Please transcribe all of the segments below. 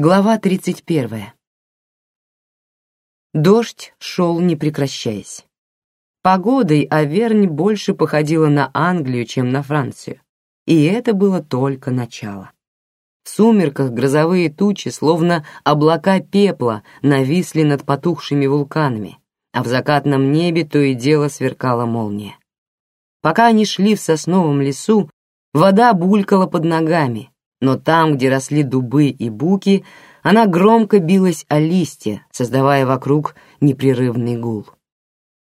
Глава 31. Дождь шел не прекращаясь. Погодой Авернь больше походила на Англию, чем на Францию, и это было только начало. В сумерках грозовые тучи, словно облака пепла, нависли над потухшими вулканами, а в закатном небе то и дело сверкала молния. Пока они шли в сосновом лесу, вода булькала под ногами, но там, где росли дубы и буки, она громко билась о листья, создавая вокруг непрерывный гул.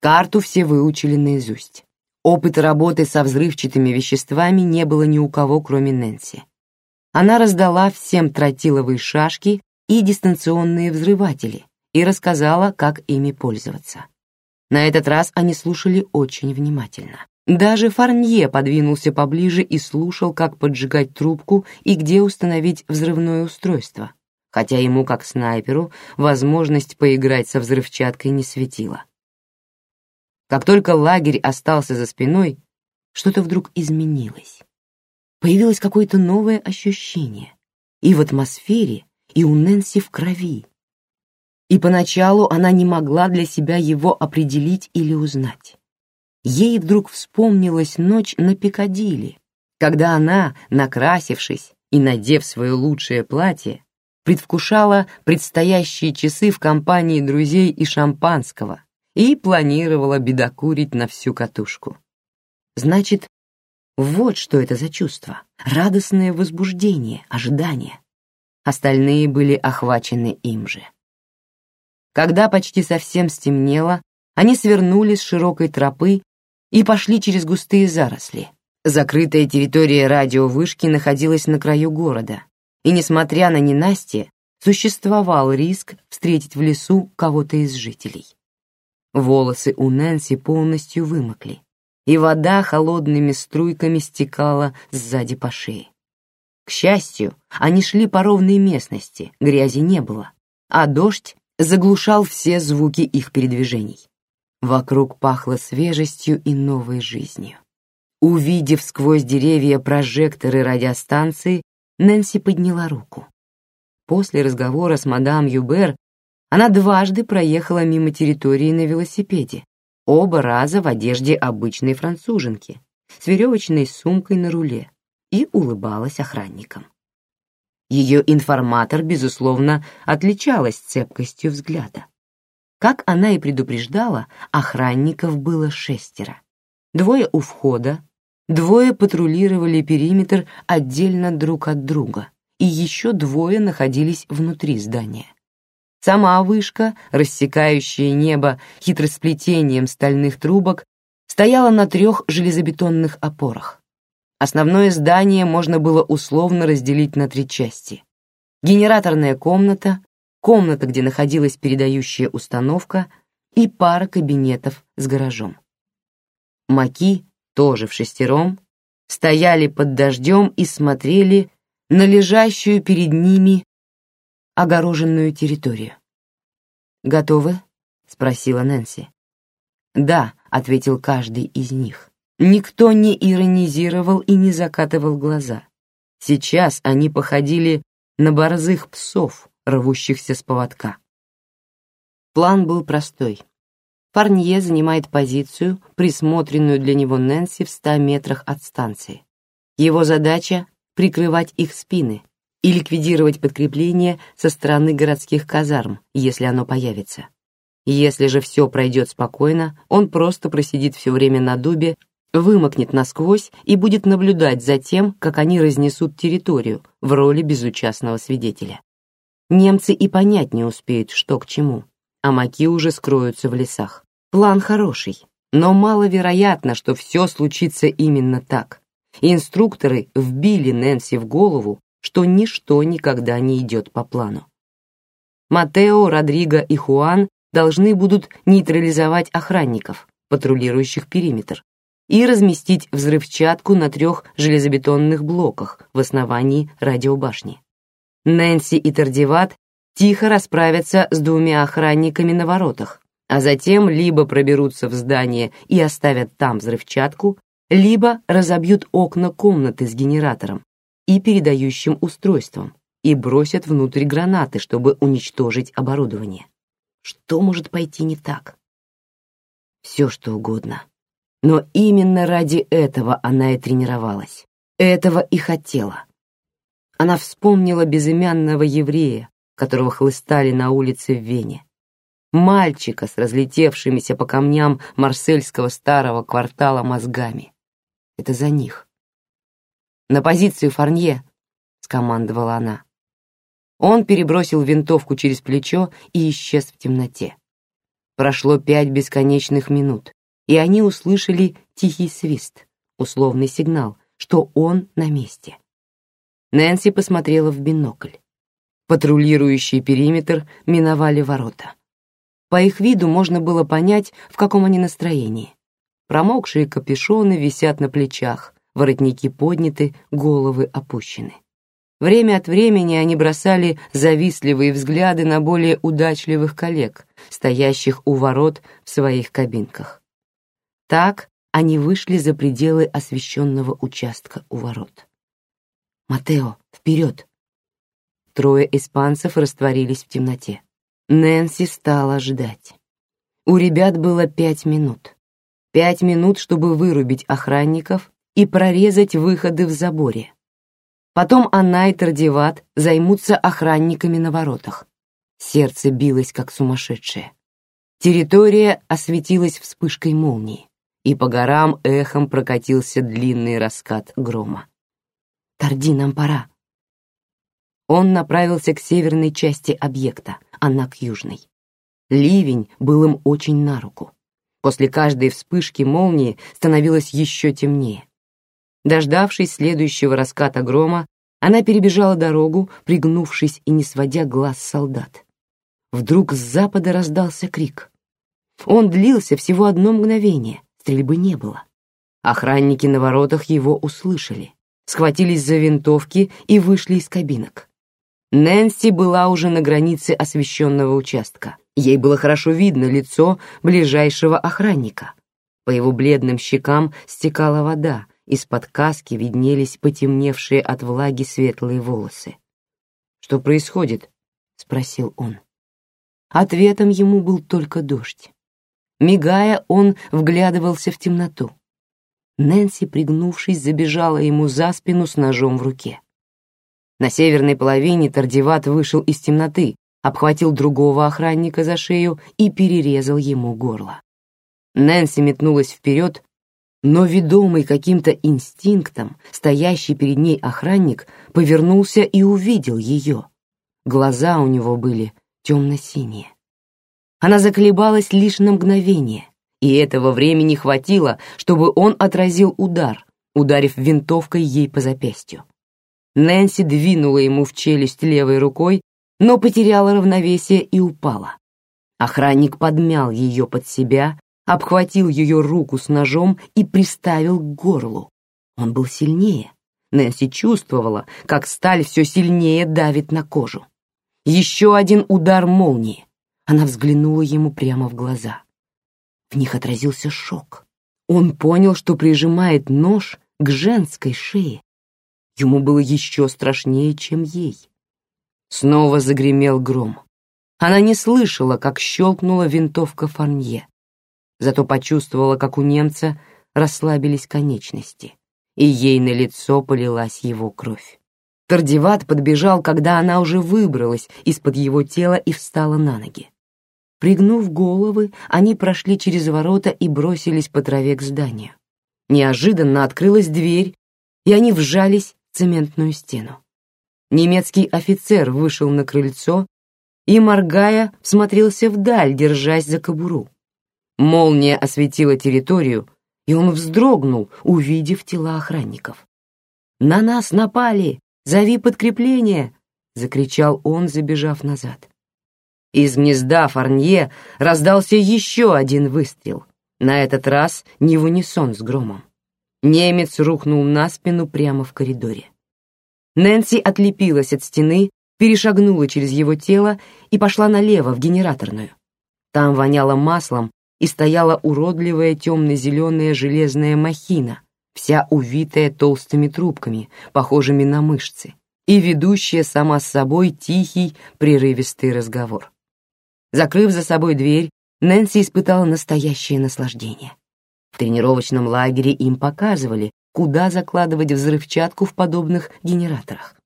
Карту все выучили наизусть. Опыта работы со взрывчатыми веществами не было ни у кого, кроме Нэнси. Она раздала всем тротиловые шашки и дистанционные взрыватели и рассказала, как ими пользоваться. На этот раз они слушали очень внимательно. Даже Фарнье подвинулся поближе и слушал, как поджигать трубку и где установить взрывное устройство, хотя ему, как снайперу, возможность поиграть со взрывчаткой не светила. Как только лагерь остался за спиной, что-то вдруг изменилось. Появилось какое-то новое ощущение и в атмосфере, и у Нэнси в крови. И поначалу она не могла для себя его определить или узнать ей вдруг вспомнилась ночь на Пикадилли, когда она, накрасившись и надев свое лучшее платье, предвкушала предстоящие часы в компании друзей и шампанского и планировала бедокурить на всю катушку. Значит, вот что это за чувство: радостное возбуждение, ожидание. Остальные были охвачены им же. Когда почти совсем стемнело, они свернули с широкой тропы и пошли через густые заросли. Закрытая территория радиовышки находилась на краю города, и, несмотря на ненастье, существовал риск встретить в лесу кого-то из жителей. Волосы у Нэнси полностью вымокли, и вода холодными струйками стекала сзади по шее. К счастью, они шли по ровной местности, грязи не было, а дождь заглушал все звуки их передвижений. Вокруг пахло свежестью и новой жизнью. Увидев сквозь деревья прожекторы радиостанции, Нэнси подняла руку. После разговора с мадам Юбер она дважды проехала мимо территории на велосипеде, оба раза в одежде обычной француженки, с веревочной сумкой на руле, и улыбалась охранникам. Ее информатор, безусловно, отличалась цепкостью взгляда. Как она и предупреждала, охранников было шестеро. Двое у входа, двое патрулировали периметр отдельно друг от друга, и еще двое находились внутри здания. Сама вышка, рассекающая небо хитросплетением стальных трубок, стояла на трех железобетонных опорах. Основное здание можно было условно разделить на три части. Генераторная комната, комната, где находилась передающая установка, и пара кабинетов с гаражом. Маки, тоже в шестером, стояли под дождем и смотрели на лежащую перед ними огороженную территорию. «Готовы?» — спросила Нэнси. «Да», — ответил каждый из них. Никто не иронизировал и не закатывал глаза. Сейчас они походили на борзых псов, рвущихся с поводка. План был простой. Парнье занимает позицию, присмотренную для него Нэнси в ста метрах от станции. Его задача — прикрывать их спины и ликвидировать подкрепление со стороны городских казарм, если оно появится. Если же все пройдет спокойно, он просто просидит все время на дубе, вымокнет насквозь и будет наблюдать за тем, как они разнесут территорию в роли безучастного свидетеля. Немцы и понять не успеют, что к чему, а маки уже скроются в лесах. План хороший, но маловероятно, что все случится именно так. Инструкторы вбили Нэнси в голову, что ничто никогда не идет по плану. Матео, Родриго и Хуан должны будут нейтрализовать охранников, патрулирующих периметр, и разместить взрывчатку на трех железобетонных блоках в основании радиобашни. Нэнси и Тардиват тихо расправятся с двумя охранниками на воротах, а затем либо проберутся в здание и оставят там взрывчатку, либо разобьют окна комнаты с генератором и передающим устройством и бросят внутрь гранаты, чтобы уничтожить оборудование. Что может пойти не так? Все что угодно. Но именно ради этого она и тренировалась. Этого и хотела. Она вспомнила безымянного еврея, которого хлыстали на улице в Вене. Мальчика с разлетевшимися по камням марсельского старого квартала мозгами. Это за них. «На позицию, Фарнье!» — скомандовала она. Он перебросил винтовку через плечо и исчез в темноте. Прошло пять бесконечных минут, и они услышали тихий свист, условный сигнал, что он на месте. Нэнси посмотрела в бинокль. Патрулирующий периметр миновали ворота. По их виду можно было понять, в каком они настроении. Промокшие капюшоны висят на плечах, воротники подняты, головы опущены. Время от времени они бросали завистливые взгляды на более удачливых коллег, стоящих у ворот в своих кабинках. Так они вышли за пределы освещенного участка у ворот. «Матео, вперед!» Трое испанцев растворились в темноте. Нэнси стала ждать. У ребят было пять минут. Пять минут, чтобы вырубить охранников и прорезать выходы в заборе Потом она и Тардиват займутся охранниками на воротах. Сердце билось, как сумасшедшее. Территория осветилась вспышкой молнии, и по горам эхом прокатился длинный раскат грома. «Тарди, нам пора!» Он направился к северной части объекта, она к южной. Ливень был им очень на руку. После каждой вспышки молнии становилось еще темнее. Дождавшись следующего раската грома, она перебежала дорогу, пригнувшись и не сводя глаз солдат. Вдруг с запада раздался крик. Он длился всего одно мгновение, стрельбы не было. Охранники на воротах его услышали, схватились за винтовки и вышли из кабинок. Нэнси была уже на границе освещенного участка. Ей было хорошо видно лицо ближайшего охранника. По его бледным щекам стекала вода, из-под каски виднелись потемневшие от влаги светлые волосы. «Что происходит?» — спросил он. Ответом ему был только дождь. Мигая, он вглядывался в темноту. Нэнси, пригнувшись, забежала ему за спину с ножом в руке. На северной половине Тардиват вышел из темноты, обхватил другого охранника за шею и перерезал ему горло. Нэнси метнулась вперед, но ведомый каким-то инстинктом, стоящий перед ней охранник повернулся и увидел ее. Глаза у него были темно-синие. Она заколебалась лишь на мгновение, и этого времени хватило, чтобы он отразил удар, ударив винтовкой ей по запястью. Нэнси двинула ему в челюсть левой рукой, но потеряла равновесие и упала. Охранник подмял ее под себя обхватил ее руку с ножом и приставил к горлу. Он был сильнее. Нэнси чувствовала, как сталь все сильнее давит на кожу. Еще один удар молнии. Она взглянула ему прямо в глаза. В них отразился шок. Он понял, что прижимает нож к женской шее. Ему было еще страшнее, чем ей. Снова загремел гром. Она не слышала, как щелкнула винтовка Фарнье зато почувствовала, как у немца расслабились конечности, и ей на лицо полилась его кровь. Тардиват подбежал, когда она уже выбралась из-под его тела и встала на ноги. Пригнув головы, они прошли через ворота и бросились по траве к зданию. Неожиданно открылась дверь, и они вжались в цементную стену. Немецкий офицер вышел на крыльцо и, моргая, смотрелся вдаль, держась за кобуру. Молния осветила территорию, и он вздрогнул, увидев тела охранников. «На нас напали! Зови подкрепление!» — закричал он, забежав назад. Из гнезда Фарнье раздался еще один выстрел, на этот раз не в унисон с громом. Немец рухнул на спину прямо в коридоре. Нэнси отлепилась от стены, перешагнула через его тело и пошла налево, в генераторную. Там воняло маслом и стояла уродливая темно-зеленая железная махина, вся увитая толстыми трубками, похожими на мышцы, и ведущая сама с собой тихий, прерывистый разговор. Закрыв за собой дверь, Нэнси испытала настоящее наслаждение. В тренировочном лагере им показывали, куда закладывать взрывчатку в подобных генераторах.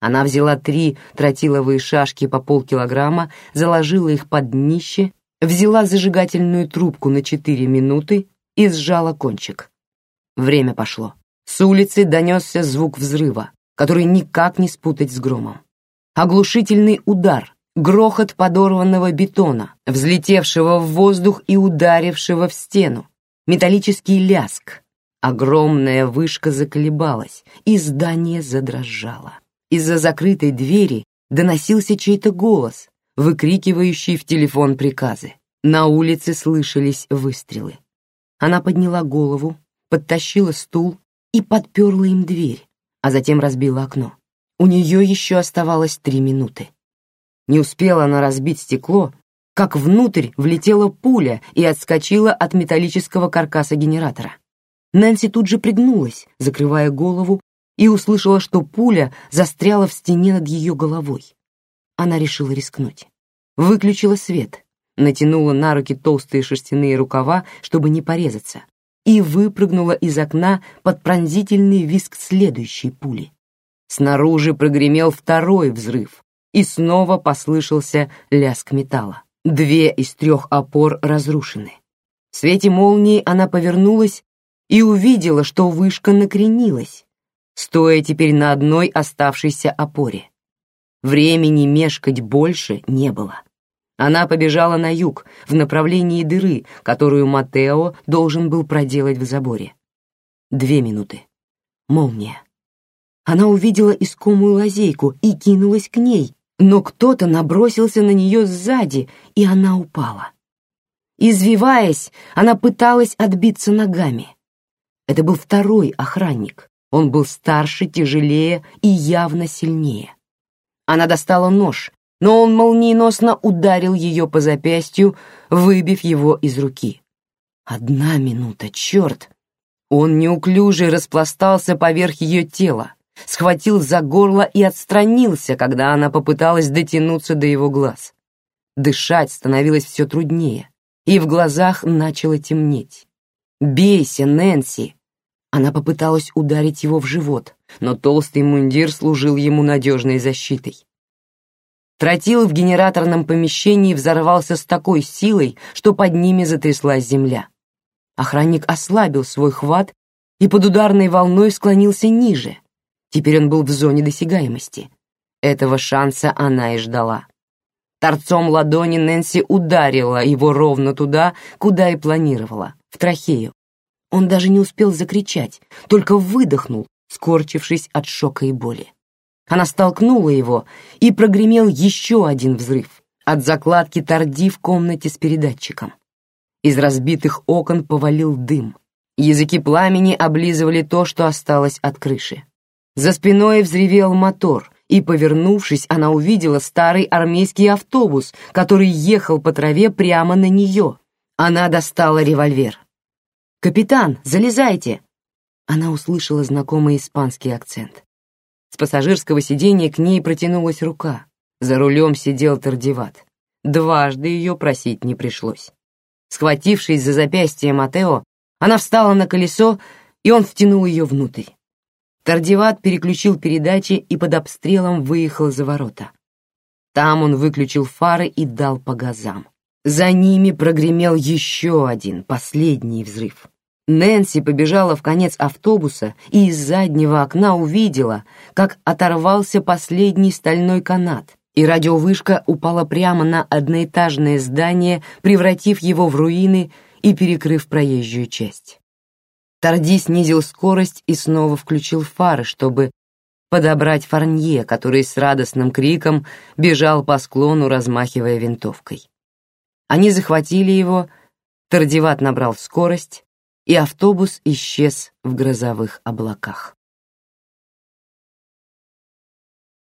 Она взяла три тротиловые шашки по полкилограмма, заложила их под днище, взяла зажигательную трубку на четыре минуты и сжала кончик. Время пошло. С улицы донесся звук взрыва, который никак не спутать с громом. Оглушительный удар, грохот подорванного бетона, взлетевшего в воздух и ударившего в стену, металлический ляск. Огромная вышка заколебалась, и здание задрожало. Из-за закрытой двери доносился чей-то голос, выкрикивающий в телефон приказы. На улице слышались выстрелы. Она подняла голову, подтащила стул и подперла им дверь, а затем разбила окно. У нее еще оставалось три минуты. Не успела она разбить стекло, как внутрь влетела пуля и отскочила от металлического каркаса генератора. Нэнси тут же пригнулась, закрывая голову, и услышала, что пуля застряла в стене над ее головой. Она решила рискнуть. Выключила свет, натянула на руки толстые шерстяные рукава, чтобы не порезаться, и выпрыгнула из окна под пронзительный визг следующей пули. Снаружи прогремел второй взрыв, и снова послышался лязг металла. Две из трех опор разрушены. В свете молнии она повернулась и увидела, что вышка накренилась, стоя теперь на одной оставшейся опоре. Времени мешкать больше не было. Она побежала на юг, в направлении дыры, которую Матео должен был проделать в заборе. Две минуты. Молния. Она увидела искомую лазейку и кинулась к ней, но кто-то набросился на нее сзади, и она упала. Извиваясь, она пыталась отбиться ногами. Это был второй охранник. Он был старше, тяжелее и явно сильнее. Она достала нож, но он молниеносно ударил ее по запястью, выбив его из руки. Одна минута, черт! Он неуклюже распластался поверх ее тела, схватил за горло и отстранился, когда она попыталась дотянуться до его глаз. Дышать становилось все труднее, и в глазах начало темнеть. «Бейся, Нэнси!» Она попыталась ударить его в живот, но толстый мундир служил ему надежной защитой. Тротил в генераторном помещении взорвался с такой силой, что под ними затряслась земля. Охранник ослабил свой хват и под ударной волной склонился ниже, Теперь он был в зоне досягаемости. Этого шанса она и ждала. Торцом ладони Нэнси ударила его ровно туда, куда и планировала, в трахею. Он даже не успел закричать, только выдохнул, скорчившись от шока и боли. Она столкнула его, и прогремел еще один взрыв от закладки торди в комнате с передатчиком. Из разбитых окон повалил дым. Языки пламени облизывали то, что осталось от крыши. За спиной взревел мотор, и, повернувшись, она увидела старый армейский автобус, который ехал по траве прямо на нее. Она достала револьвер. «Капитан, залезайте!» Она услышала знакомый испанский акцент. С пассажирского сиденья к ней протянулась рука. За рулем сидел Тардиват. Дважды ее просить не пришлось. Схватившись за запястье Матео, она встала на колесо, и он втянул ее внутрь. Тардиват переключил передачи и под обстрелом выехал за ворота. Там он выключил фары и дал по газам. За ними прогремел еще один, последний взрыв. Нэнси побежала в конец автобуса и из заднего окна увидела, как оторвался последний стальной канат, и радиовышка упала прямо на одноэтажное здание, превратив его в руины и перекрыв проезжую часть. Тарди снизил скорость и снова включил фары, чтобы подобрать Фарнье, который с радостным криком бежал по склону, размахивая винтовкой. Они захватили его, Тардиват набрал скорость, и автобус исчез в грозовых облаках.